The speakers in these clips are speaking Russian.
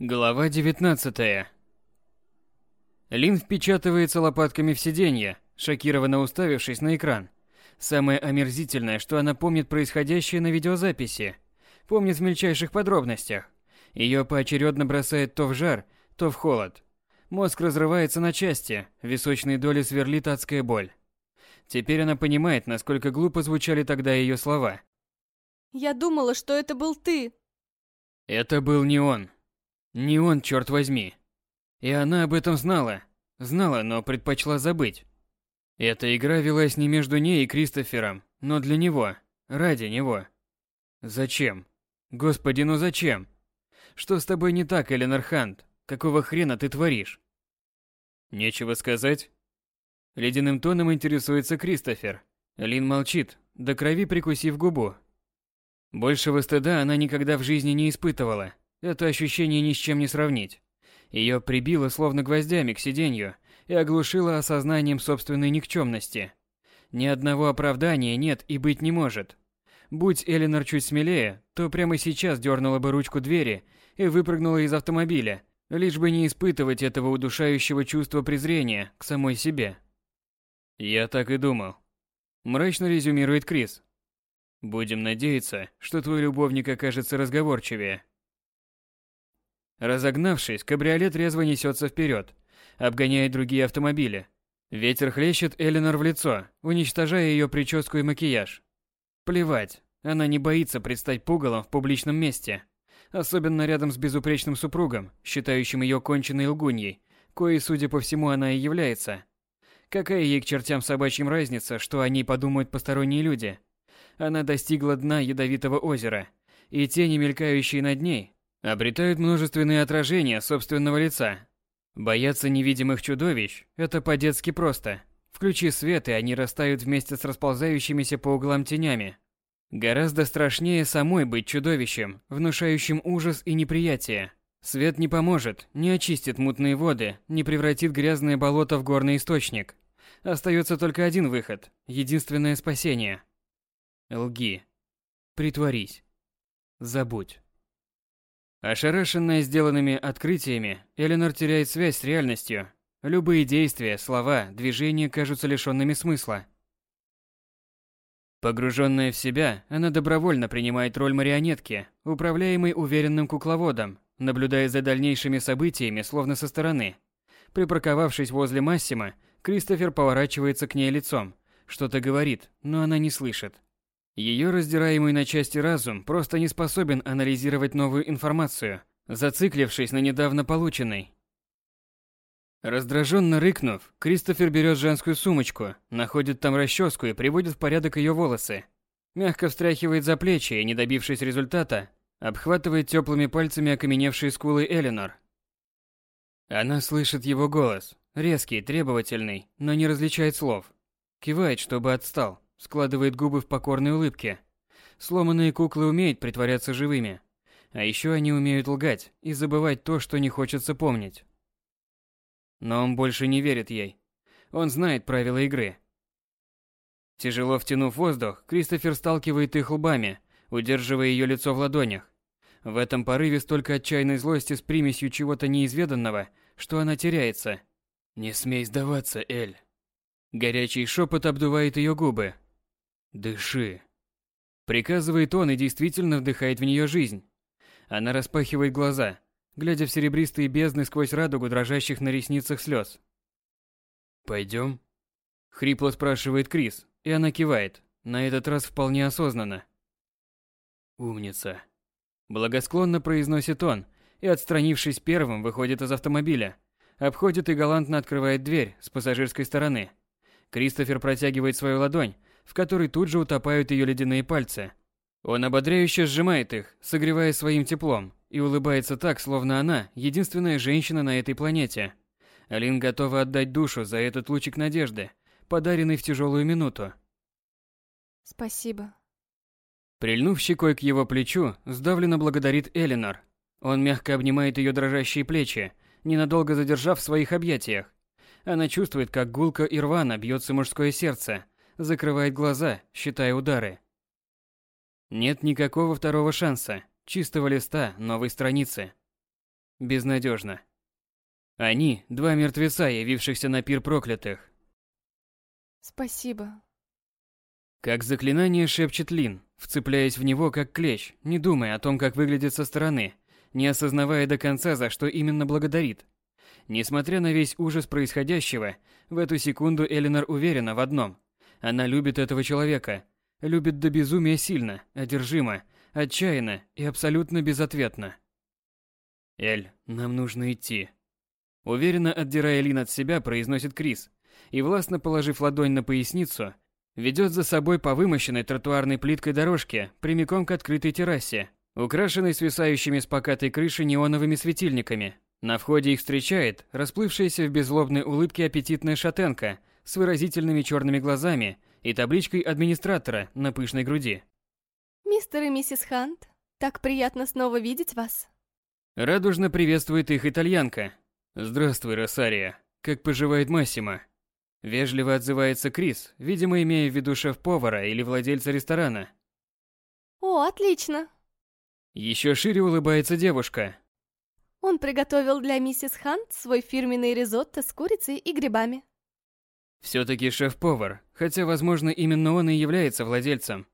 Глава 19. Лин впечатывается лопатками в сиденье, шокированно уставившись на экран. Самое омерзительное, что она помнит происходящее на видеозаписи. Помнит в мельчайших подробностях. Ее поочередно бросает то в жар, то в холод. Мозг разрывается на части, в височной доле сверлит адская боль. Теперь она понимает, насколько глупо звучали тогда ее слова. Я думала, что это был ты. Это был не он. Не он, черт возьми. И она об этом знала. Знала, но предпочла забыть. Эта игра велась не между ней и Кристофером, но для него, ради него. Зачем? Господи, ну зачем? Что с тобой не так, Эленор Хант? Какого хрена ты творишь? Нечего сказать. Ледяным тоном интересуется Кристофер. Лин молчит, до крови прикусив губу. Большего стыда она никогда в жизни не испытывала. Это ощущение ни с чем не сравнить. Ее прибило словно гвоздями к сиденью и оглушило осознанием собственной никчемности. Ни одного оправдания нет и быть не может. Будь Эленор чуть смелее, то прямо сейчас дернула бы ручку двери и выпрыгнула из автомобиля, лишь бы не испытывать этого удушающего чувства презрения к самой себе. «Я так и думал», – мрачно резюмирует Крис. «Будем надеяться, что твой любовник окажется разговорчивее». Разогнавшись, кабриолет резво несется вперед, обгоняет другие автомобили. Ветер хлещет Эленор в лицо, уничтожая ее прическу и макияж. Плевать, она не боится предстать пугалом в публичном месте. Особенно рядом с безупречным супругом, считающим ее конченной лгуньей, коей, судя по всему, она и является. Какая ей к чертям собачьим разница, что о ней подумают посторонние люди? Она достигла дна ядовитого озера, и тени, мелькающие над ней, обретают множественные отражения собственного лица. Бояться невидимых чудовищ – это по-детски просто. Включи свет, и они растают вместе с расползающимися по углам тенями. Гораздо страшнее самой быть чудовищем, внушающим ужас и неприятие. Свет не поможет, не очистит мутные воды, не превратит грязное болото в горный источник. Остается только один выход, единственное спасение. Лги. Притворись. Забудь. Ошарашенная сделанными открытиями, Эленор теряет связь с реальностью. Любые действия, слова, движения кажутся лишенными смысла. Погруженная в себя, она добровольно принимает роль марионетки, управляемой уверенным кукловодом, наблюдая за дальнейшими событиями словно со стороны. Припарковавшись возле Массима, Кристофер поворачивается к ней лицом, что-то говорит, но она не слышит. Ее раздираемый на части разум просто не способен анализировать новую информацию, зациклившись на недавно полученной. Раздраженно рыкнув, Кристофер берет женскую сумочку, находит там расческу и приводит в порядок ее волосы. Мягко встряхивает за плечи и, не добившись результата, обхватывает теплыми пальцами окаменевшие скулы Эленор. Она слышит его голос, резкий, требовательный, но не различает слов. Кивает, чтобы отстал складывает губы в покорной улыбке. Сломанные куклы умеют притворяться живыми. А еще они умеют лгать и забывать то, что не хочется помнить. Но он больше не верит ей. Он знает правила игры. Тяжело втянув воздух, Кристофер сталкивает их лбами, удерживая ее лицо в ладонях. В этом порыве столько отчаянной злости с примесью чего-то неизведанного, что она теряется. «Не смей сдаваться, Эль!» Горячий шепот обдувает ее губы, Дыши. Приказывает он и действительно вдыхает в нее жизнь. Она распахивает глаза, глядя в серебристые бездны сквозь радугу дрожащих на ресницах слез. «Пойдем?» Хрипло спрашивает Крис, и она кивает, на этот раз вполне осознанно. «Умница!» Благосклонно произносит он, и, отстранившись первым, выходит из автомобиля, обходит и галантно открывает дверь с пассажирской стороны. Кристофер протягивает свою ладонь, в которой тут же утопают ее ледяные пальцы. Он ободряюще сжимает их, согревая своим теплом, и улыбается так, словно она единственная женщина на этой планете. Алин готова отдать душу за этот лучик надежды, подаренный в тяжелую минуту. Спасибо. Прильнув щекой к его плечу, сдавленно благодарит Элинор. Он мягко обнимает ее дрожащие плечи, ненадолго задержав в своих объятиях. Она чувствует, как гулко и рвано бьется мужское сердце, закрывает глаза, считая удары. Нет никакого второго шанса, чистого листа, новой страницы. Безнадежно. Они – два мертвеца, явившихся на пир проклятых. Спасибо. Как заклинание шепчет Лин, вцепляясь в него как клещ, не думая о том, как выглядит со стороны, не осознавая до конца, за что именно благодарит. Несмотря на весь ужас происходящего, в эту секунду Элинор уверена в одном. Она любит этого человека. Любит до безумия сильно, одержимо, отчаянно и абсолютно безответно. «Эль, нам нужно идти». Уверенно отдирая Лин от себя, произносит Крис, и властно положив ладонь на поясницу, ведет за собой по вымощенной тротуарной плиткой дорожке прямиком к открытой террасе, украшенной свисающими с покатой крыши неоновыми светильниками. На входе их встречает расплывшаяся в беззлобной улыбке аппетитная шатенка с выразительными черными глазами и табличкой администратора на пышной груди. Мистер и миссис Хант, так приятно снова видеть вас. Радужно приветствует их итальянка. Здравствуй, Росария. Как поживает Массимо? Вежливо отзывается Крис, видимо, имея в виду шеф-повара или владельца ресторана. О, отлично. Еще шире улыбается девушка. Он приготовил для миссис Хант свой фирменный ризотто с курицей и грибами. Все-таки шеф-повар, хотя, возможно, именно он и является владельцем.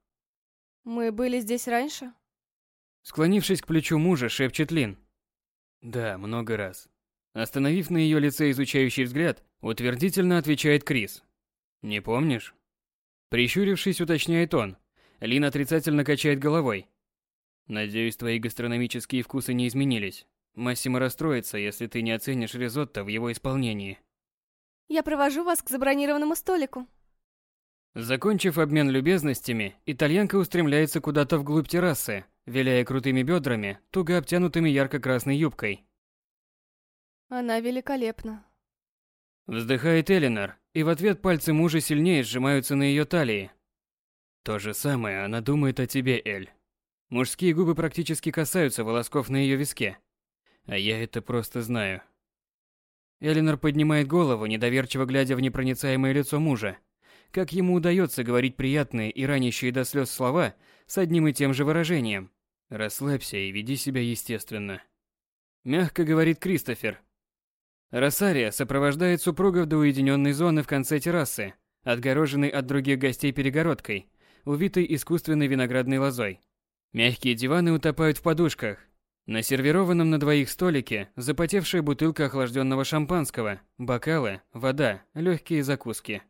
Мы были здесь раньше? Склонившись к плечу мужа, шепчет Лин. Да, много раз. Остановив на ее лице изучающий взгляд, утвердительно отвечает Крис. Не помнишь? Прищурившись, уточняет он. Лин отрицательно качает головой. Надеюсь, твои гастрономические вкусы не изменились. Массимо расстроится, если ты не оценишь ризотто в его исполнении. Я провожу вас к забронированному столику. Закончив обмен любезностями, итальянка устремляется куда-то вглубь террасы, виляя крутыми бедрами, туго обтянутыми ярко-красной юбкой. Она великолепна. Вздыхает Элинор, и в ответ пальцы мужа сильнее сжимаются на ее талии. То же самое она думает о тебе, Эль. Мужские губы практически касаются волосков на ее виске. А я это просто знаю. Элинор поднимает голову, недоверчиво глядя в непроницаемое лицо мужа. Как ему удается говорить приятные и ранящие до слез слова с одним и тем же выражением? Расслабься и веди себя естественно. Мягко говорит Кристофер. Росария сопровождает супругов до уединенной зоны в конце террасы, отгороженной от других гостей перегородкой, увитой искусственной виноградной лозой. Мягкие диваны утопают в подушках, на сервированном на двоих столике запотевшая бутылка охлажденного шампанского, бокалы, вода, легкие закуски.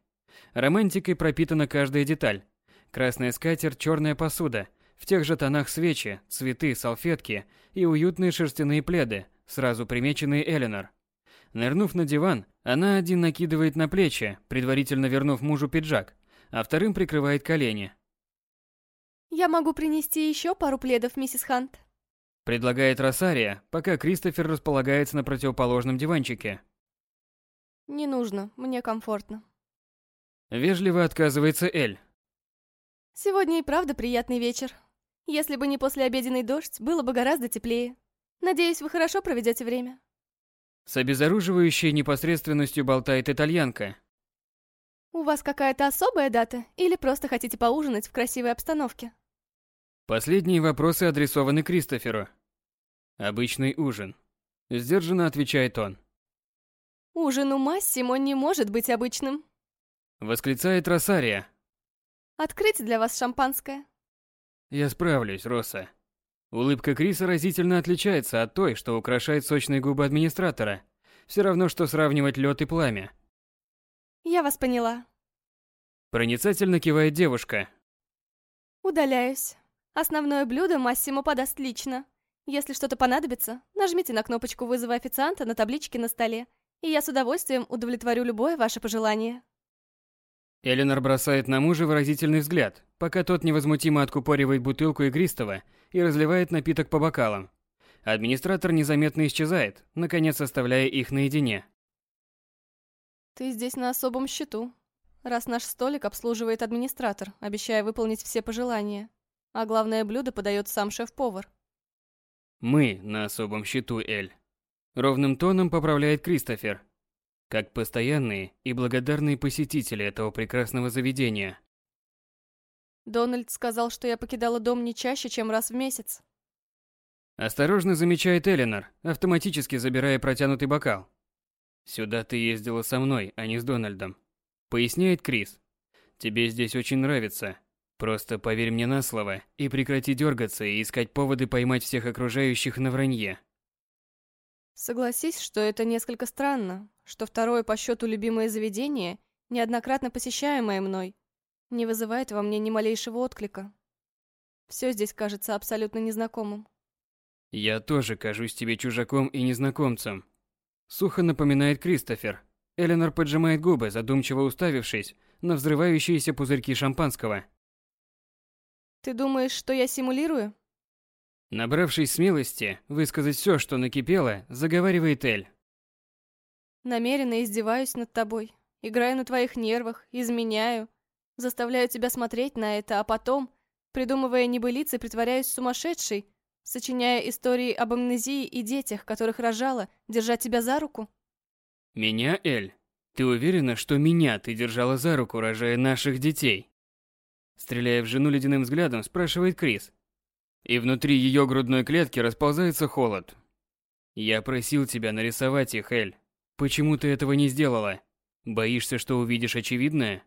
Романтикой пропитана каждая деталь. Красная скатерть, черная посуда, в тех же тонах свечи, цветы, салфетки и уютные шерстяные пледы, сразу примеченные Эленор. Нырнув на диван, она один накидывает на плечи, предварительно вернув мужу пиджак, а вторым прикрывает колени. Я могу принести еще пару пледов, миссис Хант. Предлагает Росария, пока Кристофер располагается на противоположном диванчике. Не нужно, мне комфортно. Вежливо отказывается Эль. Сегодня и правда приятный вечер. Если бы не послеобеденный дождь, было бы гораздо теплее. Надеюсь, вы хорошо проведете время. С обезоруживающей непосредственностью болтает итальянка. У вас какая-то особая дата или просто хотите поужинать в красивой обстановке? Последние вопросы адресованы Кристоферу. Обычный ужин. Сдержанно отвечает он. Ужин у Массимо не может быть обычным. Восклицает Росария. Открыть для вас шампанское. Я справлюсь, Роса. Улыбка Криса разительно отличается от той, что украшает сочные губы администратора. Все равно, что сравнивать лед и пламя. Я вас поняла. Проницательно кивает девушка. Удаляюсь. Основное блюдо Массимо подаст лично. Если что-то понадобится, нажмите на кнопочку вызова официанта на табличке на столе, и я с удовольствием удовлетворю любое ваше пожелание. Эленор бросает на мужа выразительный взгляд, пока тот невозмутимо откупоривает бутылку игристого и разливает напиток по бокалам. Администратор незаметно исчезает, наконец оставляя их наедине. Ты здесь на особом счету, раз наш столик обслуживает администратор, обещая выполнить все пожелания. А главное блюдо подает сам шеф-повар. Мы на особом счету, Эль. Ровным тоном поправляет Кристофер. Как постоянные и благодарные посетители этого прекрасного заведения. Дональд сказал, что я покидала дом не чаще, чем раз в месяц. Осторожно замечает Эленор, автоматически забирая протянутый бокал. «Сюда ты ездила со мной, а не с Дональдом», — поясняет Крис. «Тебе здесь очень нравится. Просто поверь мне на слово и прекрати дергаться и искать поводы поймать всех окружающих на вранье». Согласись, что это несколько странно, что второе по счету любимое заведение, неоднократно посещаемое мной, не вызывает во мне ни малейшего отклика. Все здесь кажется абсолютно незнакомым. «Я тоже кажусь тебе чужаком и незнакомцем», — сухо напоминает Кристофер. Эленор поджимает губы, задумчиво уставившись на взрывающиеся пузырьки шампанского. «Ты думаешь, что я симулирую?» Набравшись смелости высказать все, что накипело, заговаривает Эль. «Намеренно издеваюсь над тобой, играю на твоих нервах, изменяю, заставляю тебя смотреть на это, а потом, придумывая небылицы, притворяюсь сумасшедшей, сочиняя истории об амнезии и детях, которых рожала, держа тебя за руку?» «Меня, Эль? Ты уверена, что меня ты держала за руку, рожая наших детей?» Стреляя в жену ледяным взглядом, спрашивает Крис. И внутри ее грудной клетки расползается холод. Я просил тебя нарисовать их, Эль. Почему ты этого не сделала? Боишься, что увидишь очевидное?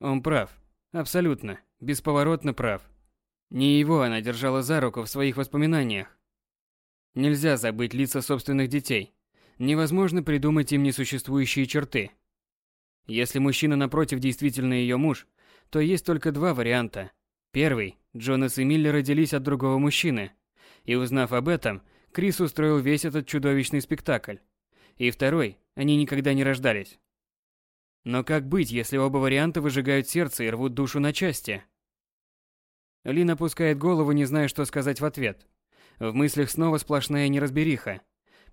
Он прав. Абсолютно. Бесповоротно прав. Не его она держала за руку в своих воспоминаниях. Нельзя забыть лица собственных детей. Невозможно придумать им несуществующие черты. Если мужчина напротив действительно ее муж, то есть только два варианта. Первый Джонас и Милли родились от другого мужчины. И узнав об этом, Крис устроил весь этот чудовищный спектакль. И второй, они никогда не рождались. Но как быть, если оба варианта выжигают сердце и рвут душу на части? Лин опускает голову, не зная, что сказать в ответ. В мыслях снова сплошная неразбериха.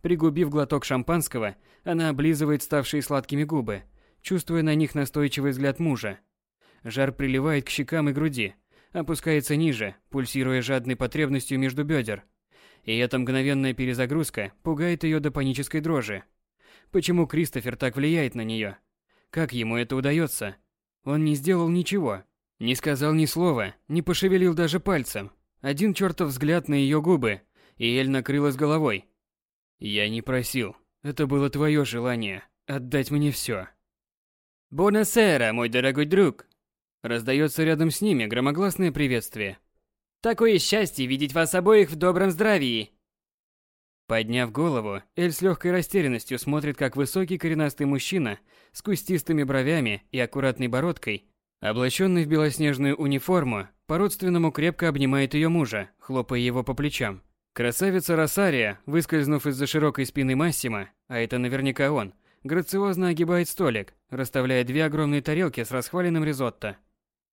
Пригубив глоток шампанского, она облизывает ставшие сладкими губы, чувствуя на них настойчивый взгляд мужа. Жар приливает к щекам и груди, опускается ниже, пульсируя жадной потребностью между бедер. И эта мгновенная перезагрузка пугает ее до панической дрожи. Почему Кристофер так влияет на нее? Как ему это удается? Он не сделал ничего. Не сказал ни слова, не пошевелил даже пальцем. Один чертов взгляд на ее губы, и Эль накрылась головой. «Я не просил. Это было твое желание. Отдать мне все». «Бонасера, мой дорогой друг!» Раздается рядом с ними громогласное приветствие. «Такое счастье видеть вас обоих в добром здравии!» Подняв голову, Эль с легкой растерянностью смотрит, как высокий коренастый мужчина с кустистыми бровями и аккуратной бородкой, облаченный в белоснежную униформу, по-родственному крепко обнимает ее мужа, хлопая его по плечам. Красавица Росария, выскользнув из-за широкой спины Массима, а это наверняка он, грациозно огибает столик, расставляя две огромные тарелки с расхваленным ризотто.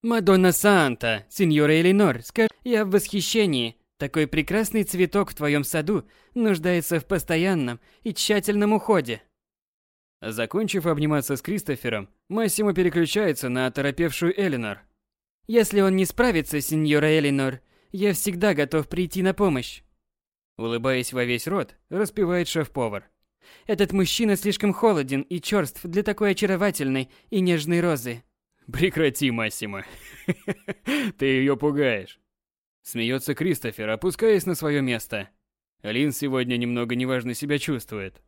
«Мадонна Санта, сеньора Элинор, скажи, я в восхищении. Такой прекрасный цветок в твоем саду нуждается в постоянном и тщательном уходе». Закончив обниматься с Кристофером, Массимо переключается на оторопевшую Элинор. «Если он не справится, сеньора Элинор, я всегда готов прийти на помощь». Улыбаясь во весь рот, распевает шеф-повар. «Этот мужчина слишком холоден и черств для такой очаровательной и нежной розы. Прекрати, Массимо. Ты ее пугаешь. Смеется Кристофер, опускаясь на свое место. Лин сегодня немного неважно себя чувствует.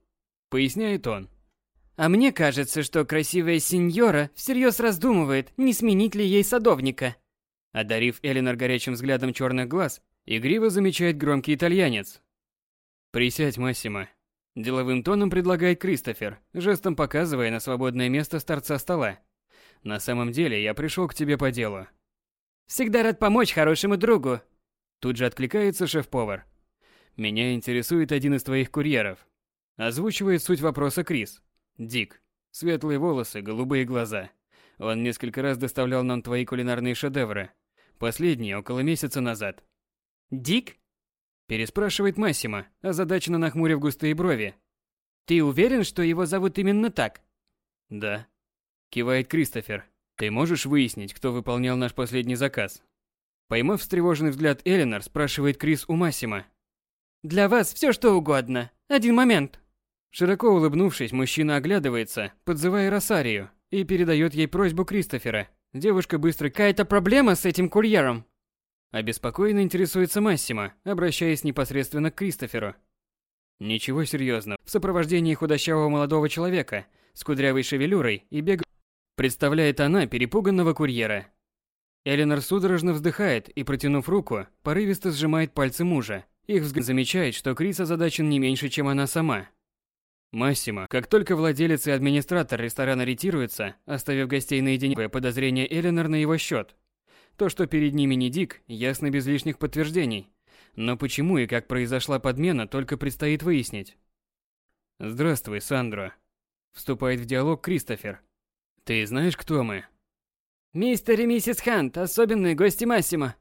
Поясняет он. А мне кажется, что красивая сеньора всерьез раздумывает, не сменить ли ей садовника. Одарив Элинор горячим взглядом черных глаз, игриво замечает громкий итальянец. «Присядь, Массимо», – деловым тоном предлагает Кристофер, жестом показывая на свободное место с торца стола. На самом деле, я пришел к тебе по делу. Всегда рад помочь хорошему другу. Тут же откликается шеф-повар. Меня интересует один из твоих курьеров. Озвучивает суть вопроса Крис. Дик. Светлые волосы, голубые глаза. Он несколько раз доставлял нам твои кулинарные шедевры. Последний около месяца назад. Дик? Переспрашивает Массимо, озадаченно нахмурив густые брови. Ты уверен, что его зовут именно так? Да. Кивает Кристофер. Ты можешь выяснить, кто выполнял наш последний заказ? Поймав встревоженный взгляд Эленор, спрашивает Крис у Массима. «Для вас все что угодно. Один момент». Широко улыбнувшись, мужчина оглядывается, подзывая Росарию, и передает ей просьбу Кристофера. Девушка быстро «Какая-то проблема с этим курьером?» Обеспокоенно интересуется Массимо, обращаясь непосредственно к Кристоферу. Ничего серьезного. В сопровождении худощавого молодого человека с кудрявой шевелюрой и бег представляет она перепуганного курьера. Эленор судорожно вздыхает и, протянув руку, порывисто сжимает пальцы мужа. Их взгляд замечает, что Крис озадачен не меньше, чем она сама. Массимо, как только владелец и администратор ресторана ретируются, оставив гостей наедине, подозрение Эленор на его счет. То, что перед ними не Дик, ясно без лишних подтверждений. Но почему и как произошла подмена, только предстоит выяснить. «Здравствуй, Сандро», – вступает в диалог Кристофер. «Ты знаешь, кто мы?» «Мистер и миссис Хант, особенные гости Массимо».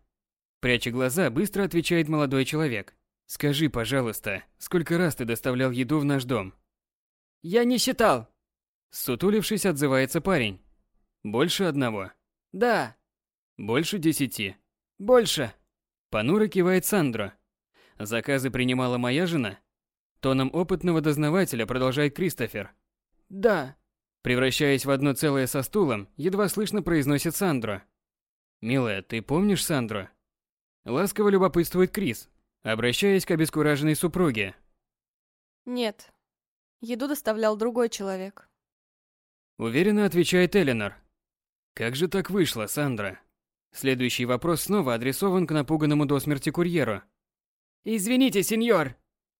Пряча глаза, быстро отвечает молодой человек. «Скажи, пожалуйста, сколько раз ты доставлял еду в наш дом?» «Я не считал». Сутулившись, отзывается парень. «Больше одного?» «Да». «Больше десяти?» «Больше». Понуро кивает Сандро. «Заказы принимала моя жена?» Тоном опытного дознавателя продолжает Кристофер. «Да». Превращаясь в одно целое со стулом, едва слышно произносит Сандро. «Милая, ты помнишь Сандро?» Ласково любопытствует Крис, обращаясь к обескураженной супруге. Нет. Еду доставлял другой человек. Уверенно отвечает Эленор. Как же так вышло, Сандра? Следующий вопрос снова адресован к напуганному до смерти курьеру. «Извините, сеньор!»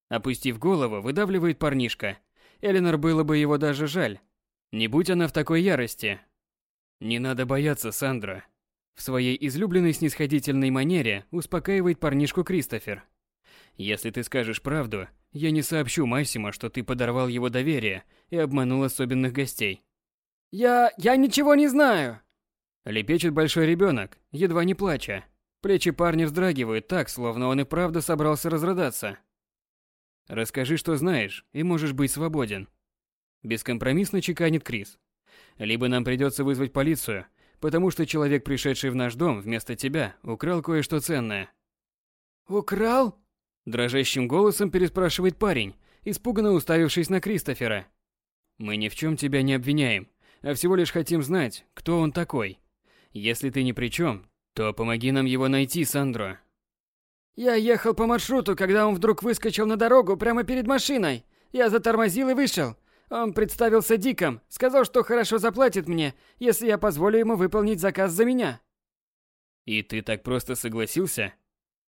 Опустив голову, выдавливает парнишка. Эленор было бы его даже жаль. Не будь она в такой ярости. Не надо бояться, Сандра. В своей излюбленной снисходительной манере успокаивает парнишку Кристофер. Если ты скажешь правду, я не сообщу Массимо, что ты подорвал его доверие и обманул особенных гостей. Я... я ничего не знаю. Лепечет большой ребенок, едва не плача. Плечи парня вздрагивают так, словно он и правда собрался разрыдаться. Расскажи, что знаешь, и можешь быть свободен. Бескомпромиссно чеканит Крис. Либо нам придется вызвать полицию, потому что человек, пришедший в наш дом вместо тебя, украл кое-что ценное. Украл? Дрожащим голосом переспрашивает парень, испуганно уставившись на Кристофера. Мы ни в чем тебя не обвиняем, а всего лишь хотим знать, кто он такой. Если ты ни при чем, то помоги нам его найти, Сандро. Я ехал по маршруту, когда он вдруг выскочил на дорогу прямо перед машиной. Я затормозил и вышел. Он представился Диком, сказал, что хорошо заплатит мне, если я позволю ему выполнить заказ за меня. И ты так просто согласился?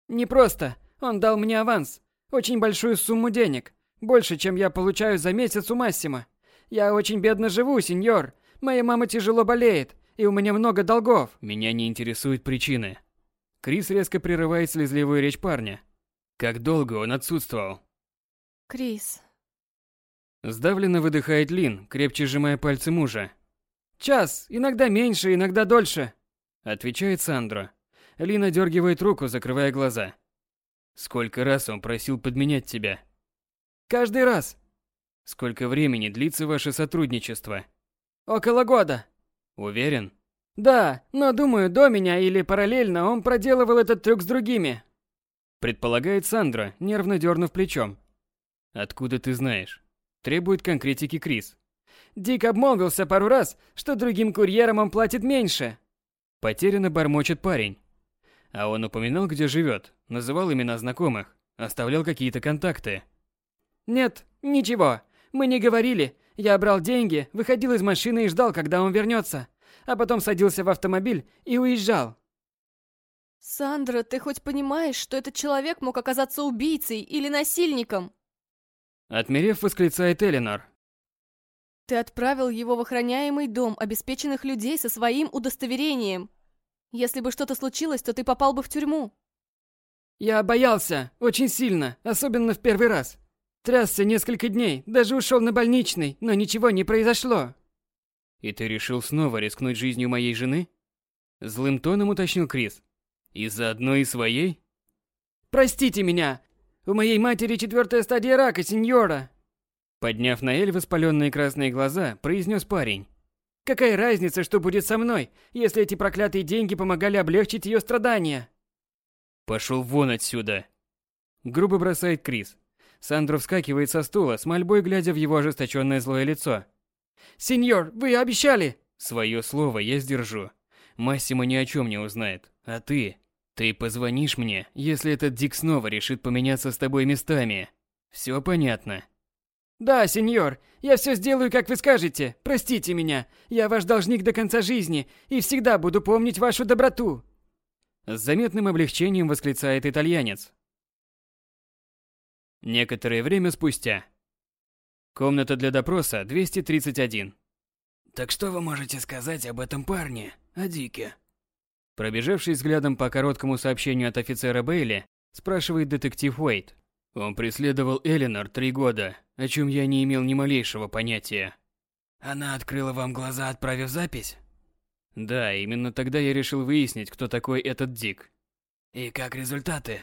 Не просто. Он дал мне аванс. Очень большую сумму денег. Больше, чем я получаю за месяц у Массима. Я очень бедно живу, сеньор. Моя мама тяжело болеет, и у меня много долгов. Меня не интересуют причины. Крис резко прерывает слезливую речь парня. Как долго он отсутствовал? Крис, Сдавленно выдыхает Лин, крепче сжимая пальцы мужа. Час, иногда меньше, иногда дольше. Отвечает Сандро. Лина дергивает руку, закрывая глаза. Сколько раз он просил подменять тебя? Каждый раз. Сколько времени длится ваше сотрудничество? Около года. Уверен? Да, но думаю, до меня или параллельно он проделывал этот трюк с другими. Предполагает Сандра, нервно дернув плечом. Откуда ты знаешь? Требует конкретики Крис. Дик обмолвился пару раз, что другим курьерам он платит меньше. Потерянно бормочет парень. А он упоминал, где живет, называл имена знакомых, оставлял какие-то контакты. Нет, ничего. Мы не говорили. Я брал деньги, выходил из машины и ждал, когда он вернется. А потом садился в автомобиль и уезжал. Сандра, ты хоть понимаешь, что этот человек мог оказаться убийцей или насильником? Отмерев, восклицает Эленор. Ты отправил его в охраняемый дом обеспеченных людей со своим удостоверением. Если бы что-то случилось, то ты попал бы в тюрьму. Я боялся, очень сильно, особенно в первый раз. Трясся несколько дней, даже ушел на больничный, но ничего не произошло. И ты решил снова рискнуть жизнью моей жены? Злым тоном уточнил Крис. Из-за одной своей? Простите меня, у моей матери четвертая стадия рака, сеньора. Подняв на Эль воспаленные красные глаза, произнес парень. Какая разница, что будет со мной, если эти проклятые деньги помогали облегчить ее страдания? Пошел вон отсюда. Грубо бросает Крис. Сандро вскакивает со стула, с мольбой глядя в его ожесточенное злое лицо. «Сеньор, вы обещали!» Свое слово я сдержу. Массимо ни о чем не узнает. А ты? Ты позвонишь мне, если этот Дик снова решит поменяться с тобой местами. Все понятно. Да, сеньор, я все сделаю, как вы скажете. Простите меня. Я ваш должник до конца жизни и всегда буду помнить вашу доброту. С заметным облегчением восклицает итальянец. Некоторое время спустя. Комната для допроса 231. Так что вы можете сказать об этом парне, о Дике? Пробежавшись взглядом по короткому сообщению от офицера Бейли, спрашивает детектив Уэйт. Он преследовал Эленор три года, о чем я не имел ни малейшего понятия. Она открыла вам глаза, отправив запись? Да, именно тогда я решил выяснить, кто такой этот Дик. И как результаты?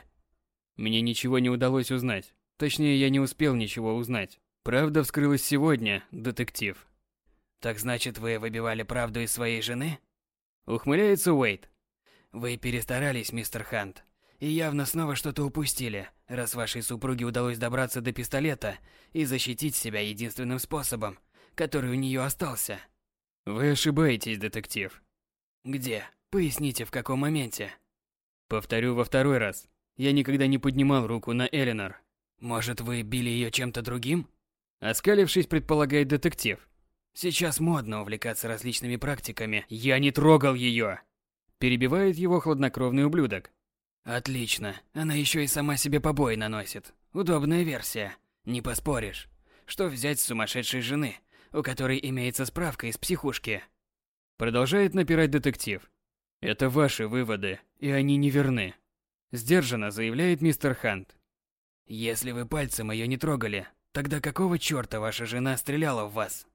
Мне ничего не удалось узнать. Точнее, я не успел ничего узнать. Правда вскрылась сегодня, детектив. Так значит, вы выбивали правду из своей жены? Ухмыляется Уэйт. Вы перестарались, мистер Хант. И явно снова что-то упустили, раз вашей супруге удалось добраться до пистолета и защитить себя единственным способом, который у нее остался. Вы ошибаетесь, детектив. Где? Поясните, в каком моменте? Повторю во второй раз. Я никогда не поднимал руку на Эленор. Может, вы били ее чем-то другим? Оскалившись, предполагает детектив. Сейчас модно увлекаться различными практиками. Я не трогал ее. Перебивает его хладнокровный ублюдок. Отлично. Она еще и сама себе побои наносит. Удобная версия. Не поспоришь. Что взять с сумасшедшей жены, у которой имеется справка из психушки? Продолжает напирать детектив. Это ваши выводы, и они неверны. Сдержанно заявляет мистер Хант. Если вы пальцем ее не трогали, тогда какого чёрта ваша жена стреляла в вас?